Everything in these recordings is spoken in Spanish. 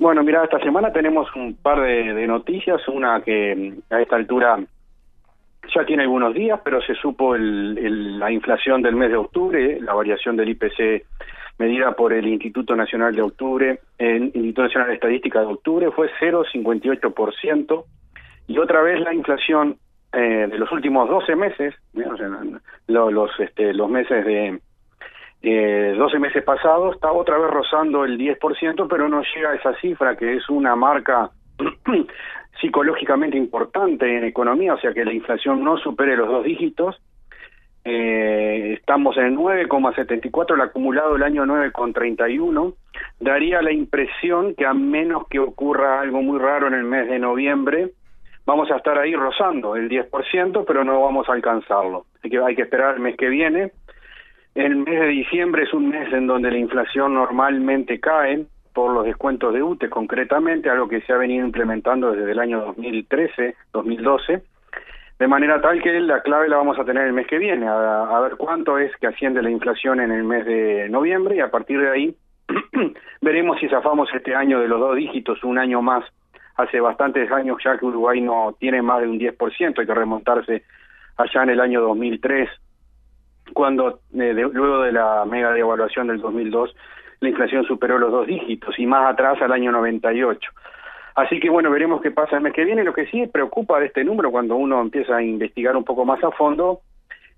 Bueno, mira, esta semana tenemos un par de, noticias, una que a esta altura ya tiene algunos días, pero se supo la inflación del mes de octubre, la variación del IPC medida por el Instituto Nacional de Octubre, el Instituto Nacional de Estadística de Octubre, fue 0,58%, y otra vez la inflación eh, de los últimos 12 meses, los, este, los meses de eh, 12 meses pasados, está otra vez rozando el 10%, pero no llega a esa cifra, que es una marca psicológicamente importante en economía, o sea que la inflación no supere los dos dígitos. Eh, estamos en el 9,74, el acumulado el año 9,31. Daría la impresión que a menos que ocurra algo muy raro en el mes de noviembre, vamos a estar ahí rozando el 10%, pero no vamos a alcanzarlo. Así que hay que esperar el mes que viene el mes de diciembre es un mes en donde la inflación normalmente cae por los descuentos de UTE concretamente, algo que se ha venido implementando desde el año 2013, 2012, de manera tal que la clave la vamos a tener el mes que viene, a, ver cuánto es que asciende la inflación en el mes de noviembre y a partir de ahí veremos si zafamos este año de los dos dígitos, un año más. Hace bastantes años ya que Uruguay no tiene más de un 10%, hay que remontarse allá en el año 2003 cuando eh, luego de la mega devaluación del 2002 la inflación superó los dos dígitos y más atrás al año 98. Así que bueno, veremos qué pasa el mes que viene. Lo que sí preocupa de este número cuando uno empieza a investigar un poco más a fondo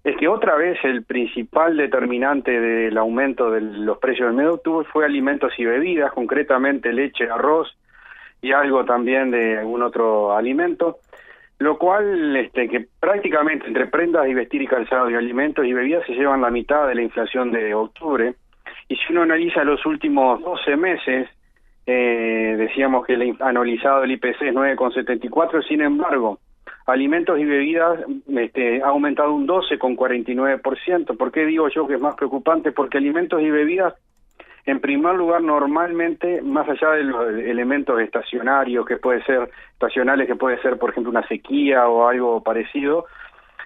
es que otra vez el principal determinante del aumento de los precios del mes de octubre fue alimentos y bebidas, concretamente leche, arroz y algo también de algún otro alimento lo cual este, que prácticamente entre prendas y vestir y calzado y alimentos y bebidas se llevan la mitad de la inflación de octubre. Y si uno analiza los últimos 12 meses, eh, decíamos que el anualizado del IPC es 9,74, sin embargo, alimentos y bebidas este, ha aumentado un 12,49%. ¿Por qué digo yo que es más preocupante? Porque alimentos y bebidas en primer lugar, normalmente, más allá de los elementos estacionarios, que puede ser, estacionales, que puede ser, por ejemplo, una sequía o algo parecido,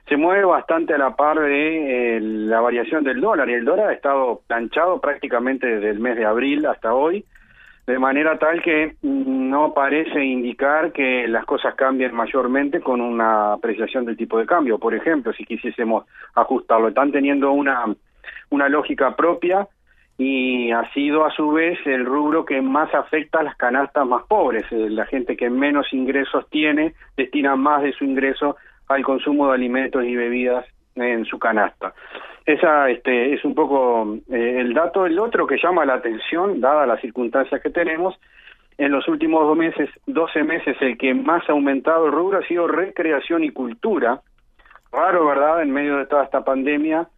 se mueve bastante a la par de eh, la variación del dólar, y el dólar ha estado planchado prácticamente desde el mes de abril hasta hoy, de manera tal que no parece indicar que las cosas cambien mayormente con una apreciación del tipo de cambio. Por ejemplo, si quisiésemos ajustarlo, están teniendo una, una lógica propia y ha sido a su vez el rubro que más afecta a las canastas más pobres. Eh, la gente que menos ingresos tiene destina más de su ingreso al consumo de alimentos y bebidas en su canasta. Esa este, es un poco eh, el dato. El otro que llama la atención, dada las circunstancias que tenemos, en los últimos dos meses, 12 meses, el que más ha aumentado el rubro ha sido recreación y cultura. Raro, ¿verdad?, en medio de toda esta pandemia,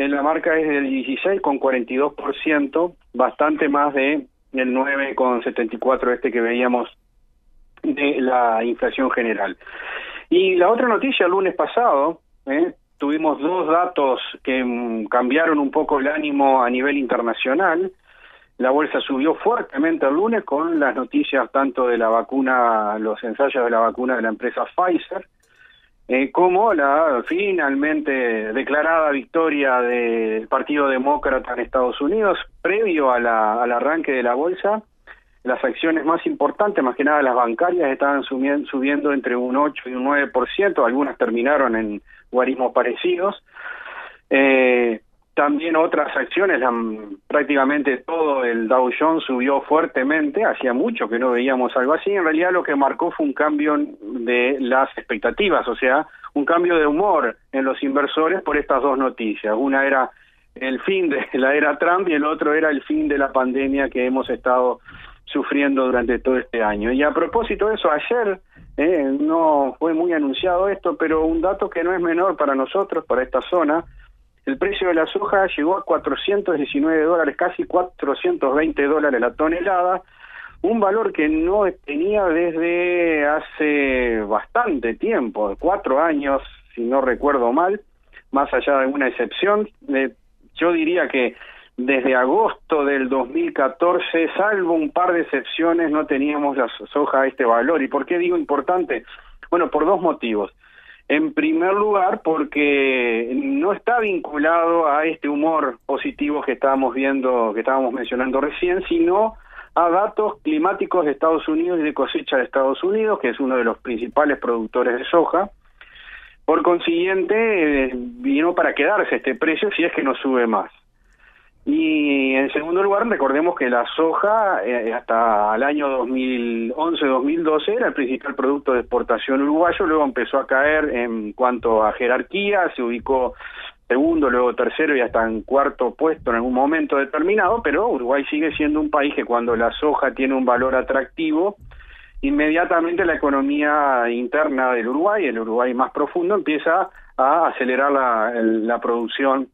en la marca es del 16,42%, bastante más de el 9,74 este que veíamos de la inflación general. Y la otra noticia, el lunes pasado, ¿eh? tuvimos dos datos que mm, cambiaron un poco el ánimo a nivel internacional. La bolsa subió fuertemente el lunes con las noticias tanto de la vacuna, los ensayos de la vacuna de la empresa Pfizer, eh, como la finalmente declarada victoria del Partido Demócrata en Estados Unidos, previo a la, al arranque de la bolsa, las acciones más importantes, más que nada las bancarias, estaban subiendo entre un 8 y un 9%, algunas terminaron en guarismos parecidos. Eh, también otras acciones, prácticamente todo el Dow Jones subió fuertemente, hacía mucho que no veíamos algo así, en realidad lo que marcó fue un cambio de las expectativas, o sea, un cambio de humor en los inversores por estas dos noticias. Una era el fin de la era Trump y el otro era el fin de la pandemia que hemos estado sufriendo durante todo este año. Y a propósito de eso, ayer eh, no fue muy anunciado esto, pero un dato que no es menor para nosotros, para esta zona, el precio de la soja llegó a 419 dólares, casi 420 dólares la tonelada, un valor que no tenía desde hace bastante tiempo, cuatro años, si no recuerdo mal, más allá de alguna excepción. Eh, yo diría que desde agosto del 2014, salvo un par de excepciones, no teníamos la soja a este valor. ¿Y por qué digo importante? Bueno, por dos motivos. En primer lugar, porque no está vinculado a este humor positivo que estábamos viendo, que estábamos mencionando recién, sino a datos climáticos de Estados Unidos y de cosecha de Estados Unidos, que es uno de los principales productores de soja. Por consiguiente, eh, vino para quedarse este precio si es que no sube más. Y en segundo lugar, recordemos que la soja eh, hasta el año 2011-2012 era el principal producto de exportación uruguayo, luego empezó a caer en cuanto a jerarquía, se ubicó segundo, luego tercero y hasta en cuarto puesto en algún momento determinado, pero Uruguay sigue siendo un país que cuando la soja tiene un valor atractivo, inmediatamente la economía interna del Uruguay, el Uruguay más profundo, empieza a acelerar la, la producción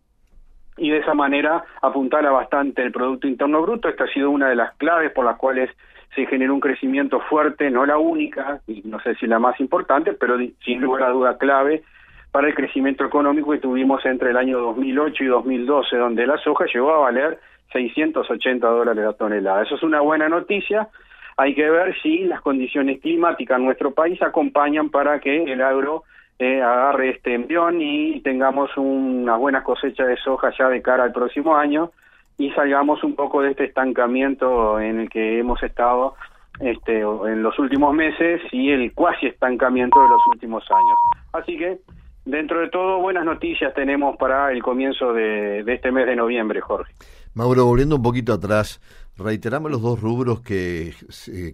y de esa manera apuntala bastante el Producto Interno Bruto. Esta ha sido una de las claves por las cuales se generó un crecimiento fuerte, no la única, y no sé si la más importante, pero sin lugar a duda clave para el crecimiento económico que tuvimos entre el año 2008 y 2012, donde la soja llegó a valer 680 dólares la tonelada. Eso es una buena noticia. Hay que ver si las condiciones climáticas en nuestro país acompañan para que el agro eh, agarre este envión y tengamos una buena cosecha de soja ya de cara al próximo año y salgamos un poco de este estancamiento en el que hemos estado este, en los últimos meses y el cuasi estancamiento de los últimos años. Así que, dentro de todo, buenas noticias tenemos para el comienzo de, este mes de noviembre, Jorge. Mauro, volviendo un poquito atrás, reiterame los dos rubros que,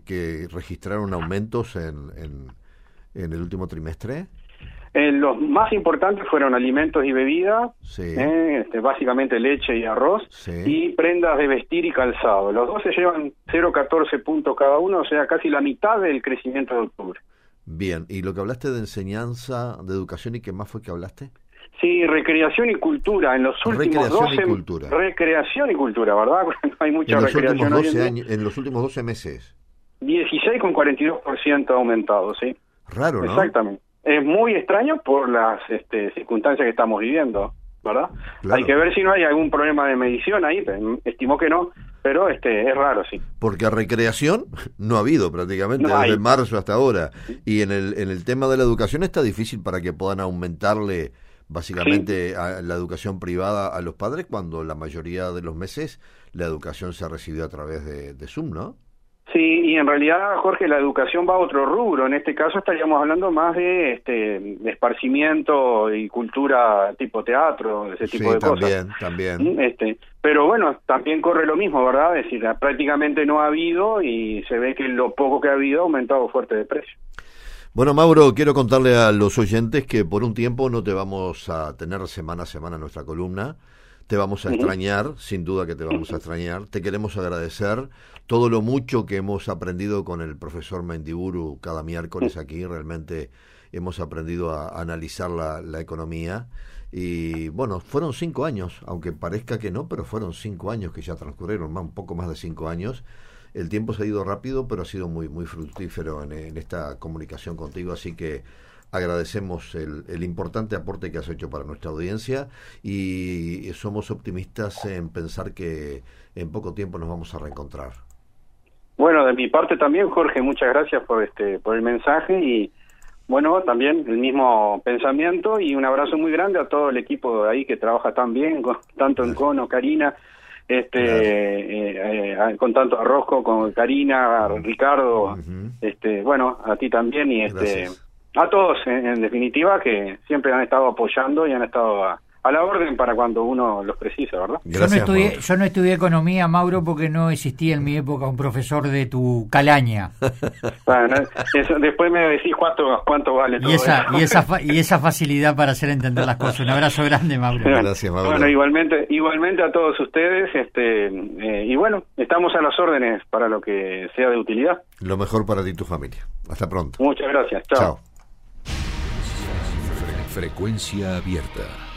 que registraron aumentos en, en el último trimestre. Eh, los más importantes fueron alimentos y bebidas, eh, este, básicamente leche y arroz, y prendas de vestir y calzado. Los dos se llevan 0,14 puntos cada uno, o sea, casi la mitad del crecimiento de octubre. Bien, ¿y lo que hablaste de enseñanza, de educación y qué más fue que hablaste? Sí, recreación y cultura. En los últimos recreación 12 y cultura. Recreación y cultura, ¿verdad? hay mucha en recreación. Los últimos 12 años, en los últimos 12 meses. 16 con 42% aumentado, sí. Raro, ¿no? Exactamente es muy extraño por las este, circunstancias que estamos viviendo, ¿verdad? Hay que ver si no hay algún problema de medición ahí, estimo que no, pero este es raro, sí. Porque recreación no ha habido prácticamente desde marzo hasta ahora. Y en el, en el tema de la educación está difícil para que puedan aumentarle básicamente a la educación privada a los padres cuando la mayoría de los meses la educación se ha recibido a través de, de Zoom, ¿no? Sí, y en realidad, Jorge, la educación va a otro rubro. En este caso estaríamos hablando más de, este, esparcimiento y cultura tipo teatro, ese tipo de también, cosas. También, mm, Este, pero bueno, también corre lo mismo, ¿verdad? Es decir, prácticamente no ha habido y se ve que lo poco que ha habido ha aumentado fuerte de precio. Bueno, Mauro, quiero contarle a los oyentes que por un tiempo no te vamos a tener semana a semana nuestra columna. Te vamos a extrañar, sin duda que te vamos a extrañar. Te queremos agradecer todo lo mucho que hemos aprendido con el profesor Mendiburu cada miércoles aquí. Realmente hemos aprendido a analizar la, la economía. Y bueno, fueron cinco años, aunque parezca que no, pero fueron cinco años que ya transcurrieron, un poco más de cinco años. El tiempo se ha ido rápido, pero ha sido muy, muy fructífero en, en esta comunicación contigo. Así que agradecemos el, importante aporte que has hecho para nuestra audiencia y somos optimistas en pensar que en poco tiempo nos vamos a reencontrar. Bueno, de mi parte también, Jorge, muchas gracias por este por el mensaje y bueno, también el mismo pensamiento y un abrazo muy grande a todo el equipo de ahí que trabaja tan bien, tanto en Cono, Karina, este eh, eh, con tanto a Rosco, con Karina, Ricardo, este bueno, a ti también y este a todos, en, definitiva, que siempre han estado apoyando y han estado a, la orden para cuando uno los precisa, ¿verdad? yo, no estudié, yo no estudié economía, Mauro, porque no existía en mi época un profesor de tu calaña. bueno, después me decís cuánto, cuánto vale todo y esa, Y esa, y esa facilidad para hacer entender las cosas. Un abrazo grande, Mauro. Gracias, Mauro. Bueno, igualmente, igualmente a todos ustedes, este, eh, y bueno, estamos a las órdenes para lo que sea de utilidad. Lo mejor para ti y tu familia. Hasta pronto. Muchas gracias. Chao. Chao. Frecuencia abierta.